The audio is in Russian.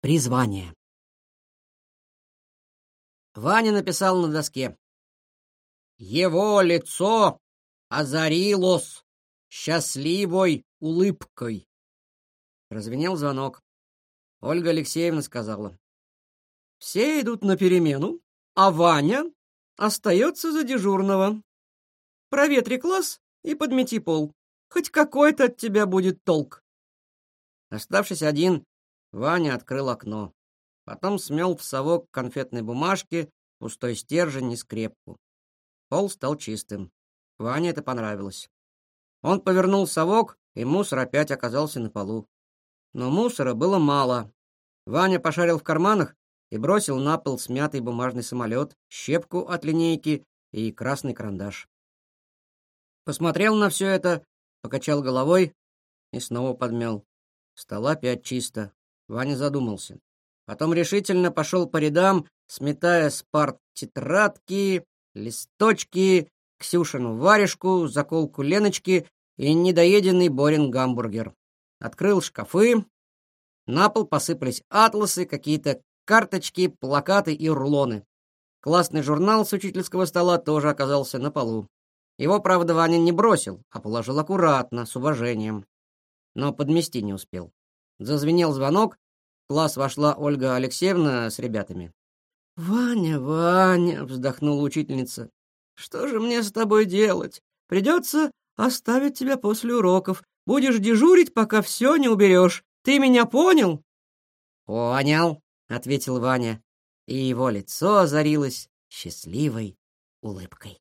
Призвание. Ваня написал на доске. Его лицо озарилось счастливой улыбкой. Развенел звонок. Ольга Алексеевна сказала. Все идут на перемену, а Ваня остается за дежурного. Проветри класс и подмети пол. Хоть какой-то от тебя будет толк. Оставшись один, Ваня открыл окно. Потом смел в совок конфетной бумажки, пустой стержень и скрепку. Пол стал чистым. Ване это понравилось. Он повернул совок, и мусор опять оказался на полу. Но мусора было мало. Ваня пошарил в карманах и бросил на пол смятый бумажный самолет, щепку от линейки и красный карандаш. Посмотрел на все это, покачал головой и снова подмел. Стола опять чисто. Ваня задумался. Потом решительно пошел по рядам, сметая с парт тетрадки, листочки, Ксюшину варежку, заколку Леночки и недоеденный Борин гамбургер. Открыл шкафы. На пол посыпались атласы, какие-то карточки, плакаты и рулоны. Классный журнал с учительского стола тоже оказался на полу. Его, правда, Ваня не бросил, а положил аккуратно, с уважением. Но подмести не успел. Зазвенел звонок, в класс вошла Ольга Алексеевна с ребятами. «Ваня, Ваня!» — вздохнула учительница. «Что же мне с тобой делать? Придется оставить тебя после уроков. Будешь дежурить, пока все не уберешь. Ты меня понял?» «Понял», — ответил Ваня, и его лицо озарилось счастливой улыбкой.